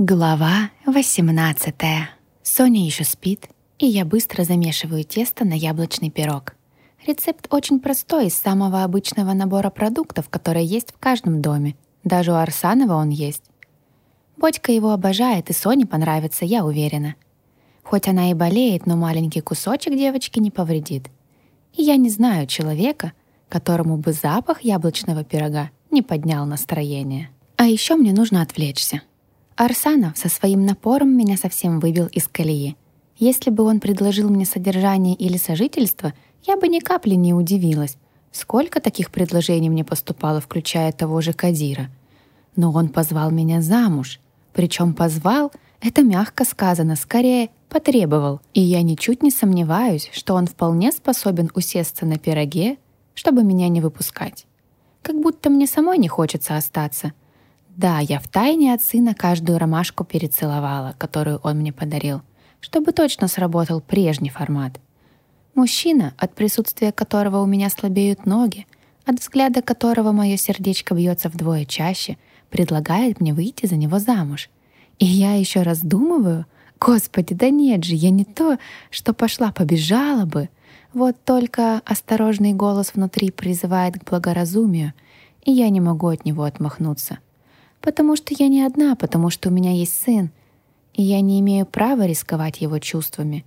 Глава 18. Соня еще спит, и я быстро замешиваю тесто на яблочный пирог. Рецепт очень простой, из самого обычного набора продуктов, которые есть в каждом доме. Даже у Арсанова он есть. Бодька его обожает, и Соне понравится, я уверена. Хоть она и болеет, но маленький кусочек девочки не повредит. И я не знаю человека, которому бы запах яблочного пирога не поднял настроение. А еще мне нужно отвлечься. Арсанов со своим напором меня совсем выбил из колеи. Если бы он предложил мне содержание или сожительство, я бы ни капли не удивилась. Сколько таких предложений мне поступало, включая того же Кадира. Но он позвал меня замуж. Причем позвал — это мягко сказано, скорее потребовал. И я ничуть не сомневаюсь, что он вполне способен усесться на пироге, чтобы меня не выпускать. Как будто мне самой не хочется остаться — да, я втайне от сына каждую ромашку перецеловала, которую он мне подарил, чтобы точно сработал прежний формат. Мужчина, от присутствия которого у меня слабеют ноги, от взгляда которого мое сердечко бьется вдвое чаще, предлагает мне выйти за него замуж. И я еще раздумываю, господи, да нет же, я не то, что пошла побежала бы. Вот только осторожный голос внутри призывает к благоразумию, и я не могу от него отмахнуться — Потому что я не одна, потому что у меня есть сын, и я не имею права рисковать его чувствами.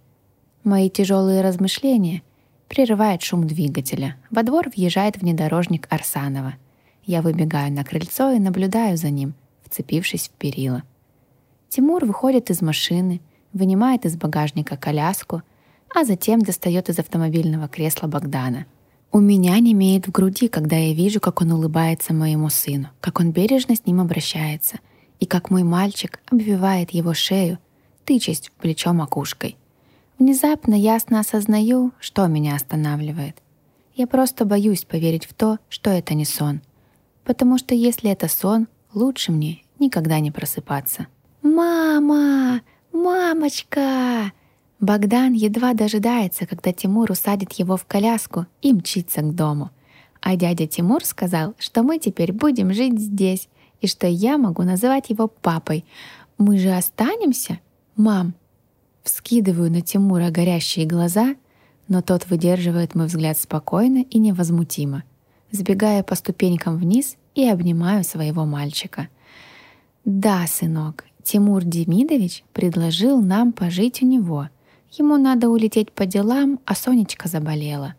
Мои тяжелые размышления прерывает шум двигателя. Во двор въезжает внедорожник Арсанова. Я выбегаю на крыльцо и наблюдаю за ним, вцепившись в перила. Тимур выходит из машины, вынимает из багажника коляску, а затем достает из автомобильного кресла Богдана — у меня не имеет в груди, когда я вижу, как он улыбается моему сыну, как он бережно с ним обращается, и как мой мальчик обвивает его шею, тычась в плечо макушкой. Внезапно ясно осознаю, что меня останавливает. Я просто боюсь поверить в то, что это не сон. Потому что если это сон, лучше мне никогда не просыпаться. «Мама! Мамочка!» Богдан едва дожидается, когда Тимур усадит его в коляску и мчится к дому. А дядя Тимур сказал, что мы теперь будем жить здесь, и что я могу называть его папой. Мы же останемся? Мам. Вскидываю на Тимура горящие глаза, но тот выдерживает мой взгляд спокойно и невозмутимо, сбегая по ступенькам вниз и обнимаю своего мальчика. Да, сынок, Тимур Демидович предложил нам пожить у него — Ему надо улететь по делам, а Сонечка заболела.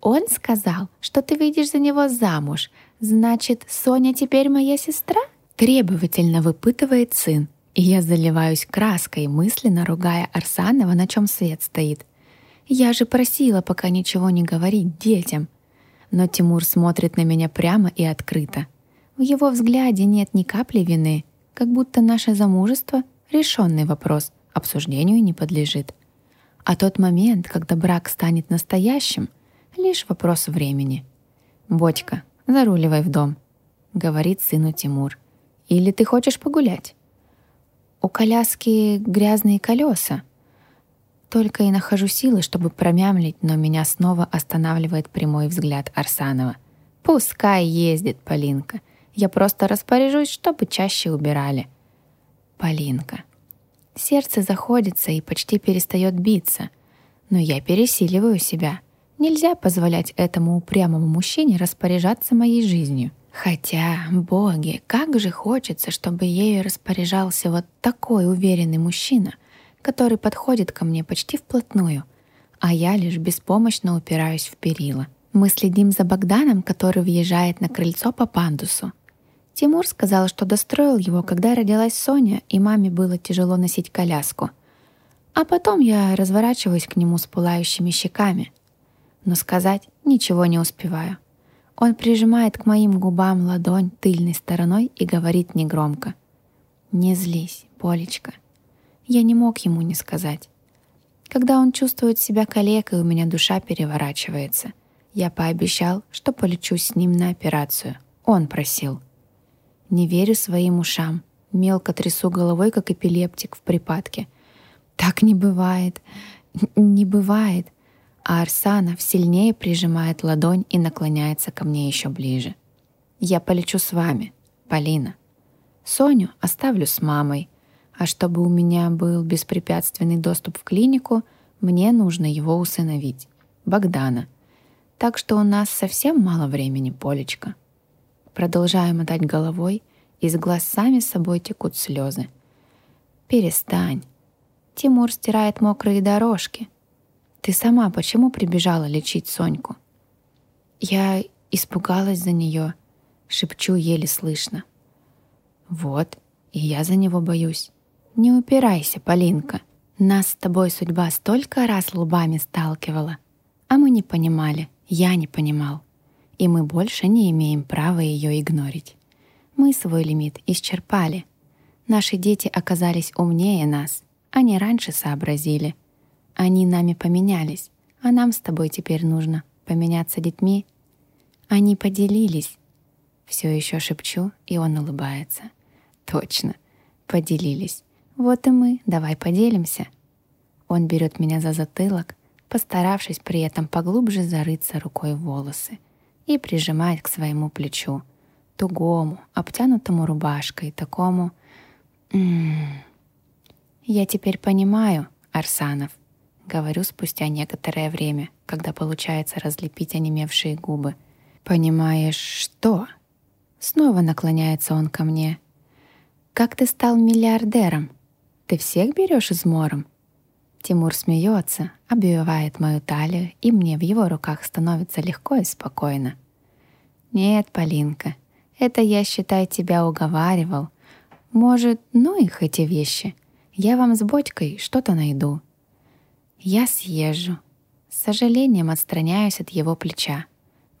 Он сказал, что ты выйдешь за него замуж. Значит, Соня теперь моя сестра? Требовательно выпытывает сын. И я заливаюсь краской, мысленно ругая Арсанова, на чем свет стоит. Я же просила пока ничего не говорить детям. Но Тимур смотрит на меня прямо и открыто. В его взгляде нет ни капли вины, как будто наше замужество — решенный вопрос, обсуждению не подлежит. А тот момент, когда брак станет настоящим, лишь вопрос времени. «Бодька, заруливай в дом», — говорит сыну Тимур. «Или ты хочешь погулять?» «У коляски грязные колеса». Только и нахожу силы, чтобы промямлить, но меня снова останавливает прямой взгляд Арсанова. «Пускай ездит Полинка. Я просто распоряжусь, чтобы чаще убирали». «Полинка». Сердце заходится и почти перестает биться. Но я пересиливаю себя. Нельзя позволять этому упрямому мужчине распоряжаться моей жизнью. Хотя, боги, как же хочется, чтобы ею распоряжался вот такой уверенный мужчина, который подходит ко мне почти вплотную, а я лишь беспомощно упираюсь в перила. Мы следим за Богданом, который въезжает на крыльцо по пандусу. Тимур сказал, что достроил его, когда родилась Соня, и маме было тяжело носить коляску. А потом я разворачиваюсь к нему с пылающими щеками. Но сказать ничего не успеваю. Он прижимает к моим губам ладонь тыльной стороной и говорит негромко. «Не злись, Полечка». Я не мог ему не сказать. Когда он чувствует себя калекой, у меня душа переворачивается. Я пообещал, что полечу с ним на операцию. Он просил. Не верю своим ушам. Мелко трясу головой, как эпилептик в припадке. Так не бывает. Не бывает. А Арсанов сильнее прижимает ладонь и наклоняется ко мне еще ближе. Я полечу с вами, Полина. Соню оставлю с мамой. А чтобы у меня был беспрепятственный доступ в клинику, мне нужно его усыновить. Богдана. Так что у нас совсем мало времени, Полечка. Продолжаю мотать головой, из глаз сами собой текут слезы. Перестань. Тимур стирает мокрые дорожки. Ты сама почему прибежала лечить Соньку? Я испугалась за нее, шепчу еле слышно. Вот, и я за него боюсь. Не упирайся, Полинка. Нас с тобой судьба столько раз лбами сталкивала, а мы не понимали, я не понимал. И мы больше не имеем права ее игнорить. Мы свой лимит исчерпали. Наши дети оказались умнее нас. Они раньше сообразили. Они нами поменялись, а нам с тобой теперь нужно поменяться детьми. Они поделились. Все еще шепчу, и он улыбается. Точно, поделились. Вот и мы, давай поделимся. Он берет меня за затылок, постаравшись при этом поглубже зарыться рукой в волосы и прижимает к своему плечу, тугому, обтянутому рубашкой, такому... М -м -м. «Я теперь понимаю, Арсанов», — говорю спустя некоторое время, когда получается разлепить онемевшие губы. «Понимаешь, что?» Снова наклоняется он ко мне. «Как ты стал миллиардером? Ты всех берешь измором?» Тимур смеется, обвивает мою талию, и мне в его руках становится легко и спокойно. «Нет, Полинка, это я, считай, тебя уговаривал. Может, ну их эти вещи. Я вам с Бодькой что-то найду». Я съезжу. С сожалением отстраняюсь от его плеча.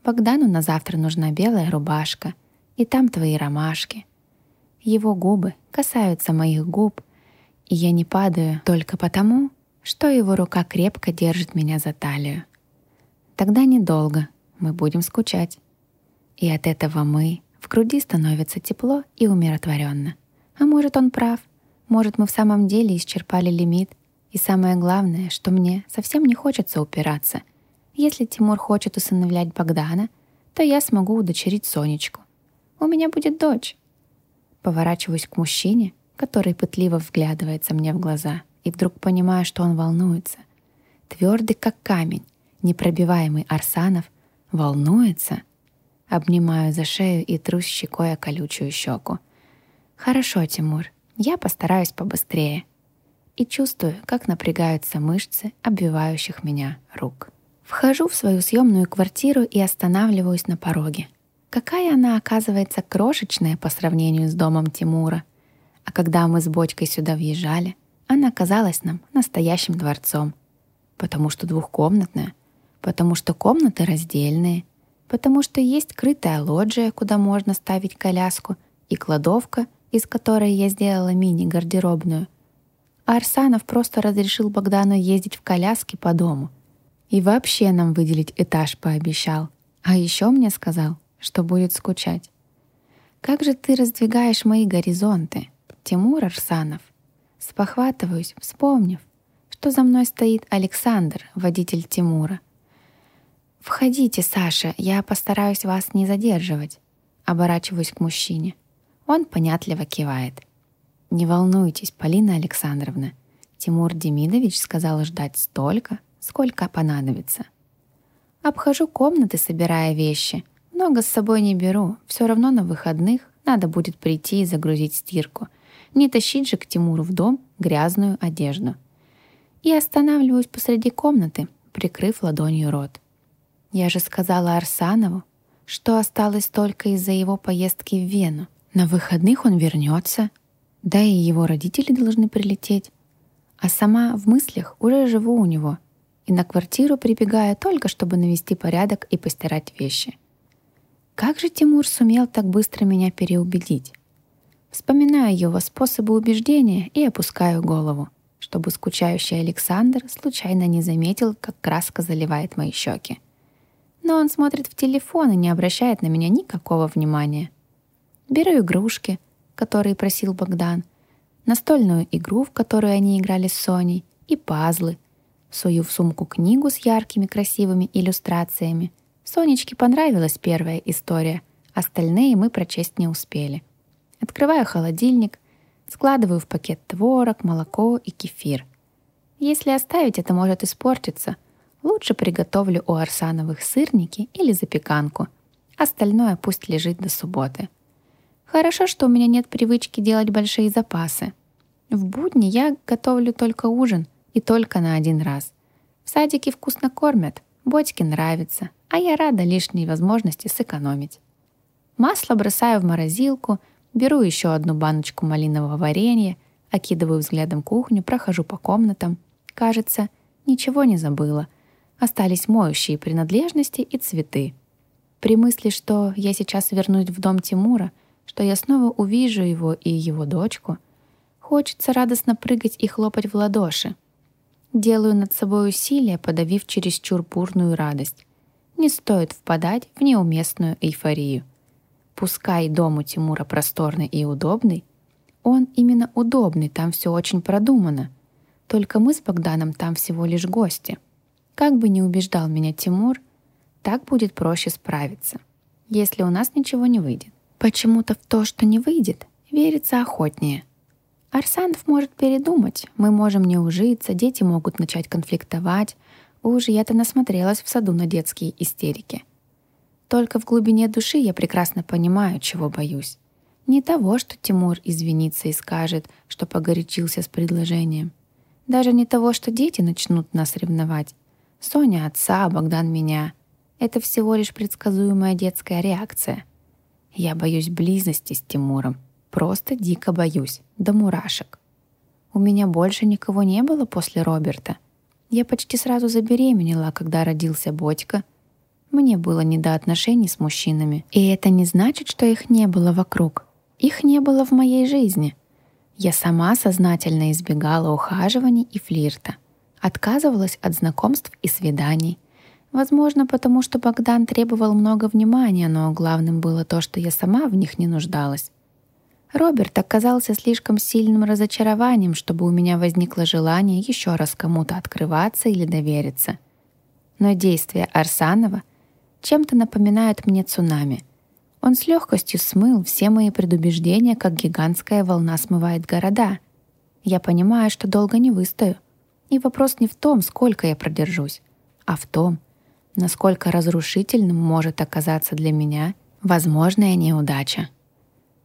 Богдану на завтра нужна белая рубашка, и там твои ромашки. Его губы касаются моих губ, и я не падаю только потому, что его рука крепко держит меня за талию. Тогда недолго, мы будем скучать. И от этого мы в груди становится тепло и умиротворенно. А может, он прав. Может, мы в самом деле исчерпали лимит. И самое главное, что мне совсем не хочется упираться. Если Тимур хочет усыновлять Богдана, то я смогу удочерить Сонечку. У меня будет дочь. Поворачиваюсь к мужчине, который пытливо вглядывается мне в глаза — и вдруг понимаю, что он волнуется. Твердый, как камень, непробиваемый Арсанов, волнуется. Обнимаю за шею и трусь щекой о колючую щеку. «Хорошо, Тимур, я постараюсь побыстрее». И чувствую, как напрягаются мышцы обвивающих меня рук. Вхожу в свою съемную квартиру и останавливаюсь на пороге. Какая она, оказывается, крошечная по сравнению с домом Тимура. А когда мы с Бочкой сюда въезжали — она казалась нам настоящим дворцом, потому что двухкомнатная, потому что комнаты раздельные, потому что есть крытая лоджия, куда можно ставить коляску, и кладовка, из которой я сделала мини-гардеробную. А Арсанов просто разрешил Богдану ездить в коляске по дому. И вообще нам выделить этаж пообещал. А еще мне сказал, что будет скучать. «Как же ты раздвигаешь мои горизонты, Тимур Арсанов?» Спохватываюсь, вспомнив, что за мной стоит Александр, водитель Тимура. «Входите, Саша, я постараюсь вас не задерживать». Оборачиваюсь к мужчине. Он понятливо кивает. «Не волнуйтесь, Полина Александровна. Тимур Демидович сказал ждать столько, сколько понадобится». Обхожу комнаты, собирая вещи. Много с собой не беру. Все равно на выходных надо будет прийти и загрузить стирку. Не тащить же к Тимуру в дом грязную одежду. И останавливаюсь посреди комнаты, прикрыв ладонью рот. Я же сказала Арсанову, что осталось только из-за его поездки в Вену. На выходных он вернется, да и его родители должны прилететь. А сама в мыслях уже живу у него и на квартиру прибегаю только, чтобы навести порядок и постирать вещи. Как же Тимур сумел так быстро меня переубедить? Вспоминаю его способы убеждения и опускаю голову, чтобы скучающий Александр случайно не заметил, как краска заливает мои щеки. Но он смотрит в телефон и не обращает на меня никакого внимания. Беру игрушки, которые просил Богдан, настольную игру, в которую они играли с Соней, и пазлы. Сую в сумку книгу с яркими красивыми иллюстрациями. Сонечке понравилась первая история, остальные мы прочесть не успели. Открываю холодильник, Складываю в пакет творог, молоко и кефир. Если оставить, это может испортиться. Лучше приготовлю у Арсановых сырники или запеканку. Остальное пусть лежит до субботы. Хорошо, что у меня нет привычки делать большие запасы. В будни я готовлю только ужин и только на один раз. В садике вкусно кормят, Бодьке нравится, а я рада лишней возможности сэкономить. Масло бросаю в морозилку, беру еще одну баночку малинового варенья, окидываю взглядом кухню, прохожу по комнатам. Кажется, ничего не забыла. Остались моющие принадлежности и цветы. При мысли, что я сейчас вернусь в дом Тимура, что я снова увижу его и его дочку, хочется радостно прыгать и хлопать в ладоши. Делаю над собой усилия, подавив чересчур бурную радость. Не стоит впадать в неуместную эйфорию. Пускай дом у Тимура просторный и удобный, он именно удобный, там все очень продумано. Только мы с Богданом там всего лишь гости. Как бы ни убеждал меня Тимур, так будет проще справиться, если у нас ничего не выйдет. Почему-то в то, что не выйдет, верится охотнее — Арсанов может передумать, мы можем не ужиться, дети могут начать конфликтовать. Уж я-то насмотрелась в саду на детские истерики. Только в глубине души я прекрасно понимаю, чего боюсь. Не того, что Тимур извинится и скажет, что погорячился с предложением. Даже не того, что дети начнут нас ревновать. Соня отца, а Богдан меня. Это всего лишь предсказуемая детская реакция. Я боюсь близости с Тимуром. Просто дико боюсь, до мурашек. У меня больше никого не было после Роберта. Я почти сразу забеременела, когда родился Бодька. Мне было не до отношений с мужчинами. И это не значит, что их не было вокруг. Их не было в моей жизни. Я сама сознательно избегала ухаживаний и флирта. Отказывалась от знакомств и свиданий. Возможно, потому что Богдан требовал много внимания, но главным было то, что я сама в них не нуждалась. Роберт оказался слишком сильным разочарованием, чтобы у меня возникло желание еще раз кому-то открываться или довериться. Но действия Арсанова чем-то напоминают мне цунами. Он с легкостью смыл все мои предубеждения, как гигантская волна смывает города. Я понимаю, что долго не выстою. И вопрос не в том, сколько я продержусь, а в том, насколько разрушительным может оказаться для меня возможная неудача.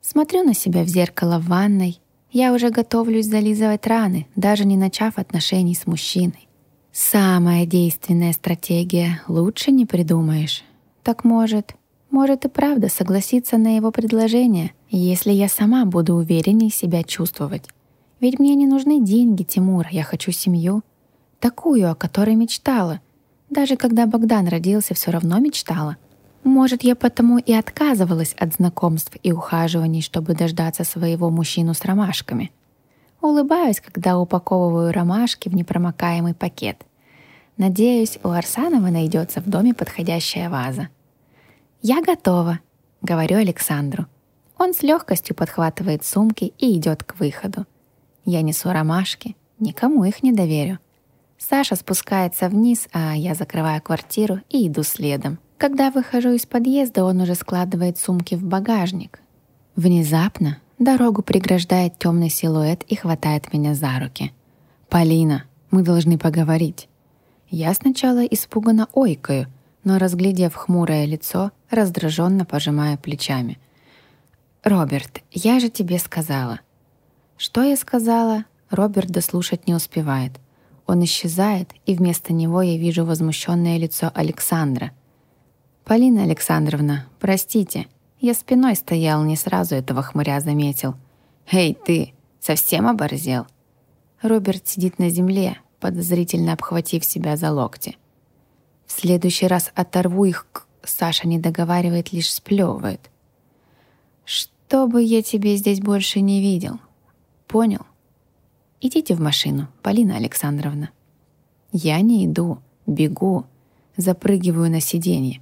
Смотрю на себя в зеркало в ванной. Я уже готовлюсь зализывать раны, даже не начав отношений с мужчиной. Самая действенная стратегия, лучше не придумаешь. Так может, может и правда согласиться на его предложение, если я сама буду увереннее себя чувствовать. Ведь мне не нужны деньги Тимура, я хочу семью. Такую, о которой мечтала. Даже когда Богдан родился, все равно мечтала — может, я потому и отказывалась от знакомств и ухаживаний, чтобы дождаться своего мужчину с ромашками. Улыбаюсь, когда упаковываю ромашки в непромокаемый пакет. Надеюсь, у Арсанова найдется в доме подходящая ваза. «Я готова», — говорю Александру. Он с легкостью подхватывает сумки и идет к выходу. Я несу ромашки, никому их не доверю. Саша спускается вниз, а я закрываю квартиру и иду следом. Когда выхожу из подъезда, он уже складывает сумки в багажник. Внезапно дорогу преграждает темный силуэт и хватает меня за руки. «Полина, мы должны поговорить». Я сначала испуганно ойкаю, но, разглядев хмурое лицо, раздраженно пожимаю плечами. «Роберт, я же тебе сказала». Что я сказала, Роберт дослушать не успевает. Он исчезает, и вместо него я вижу возмущенное лицо Александра — «Полина Александровна, простите, я спиной стоял, не сразу этого хмыря заметил. Эй, ты, совсем оборзел?» Роберт сидит на земле, подозрительно обхватив себя за локти. «В следующий раз оторву их к...» Саша не договаривает, лишь сплевывает. «Чтобы я тебе здесь больше не видел. Понял? Идите в машину, Полина Александровна». Я не иду, бегу, запрыгиваю на сиденье.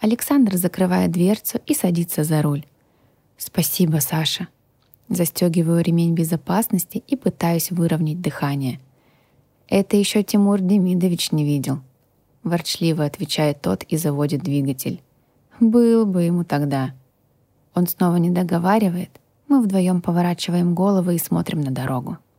Александр закрывает дверцу и садится за руль. «Спасибо, Саша». Застегиваю ремень безопасности и пытаюсь выровнять дыхание. «Это еще Тимур Демидович не видел», — ворчливо отвечает тот и заводит двигатель. «Был бы ему тогда». Он снова не договаривает, Мы вдвоем поворачиваем головы и смотрим на дорогу.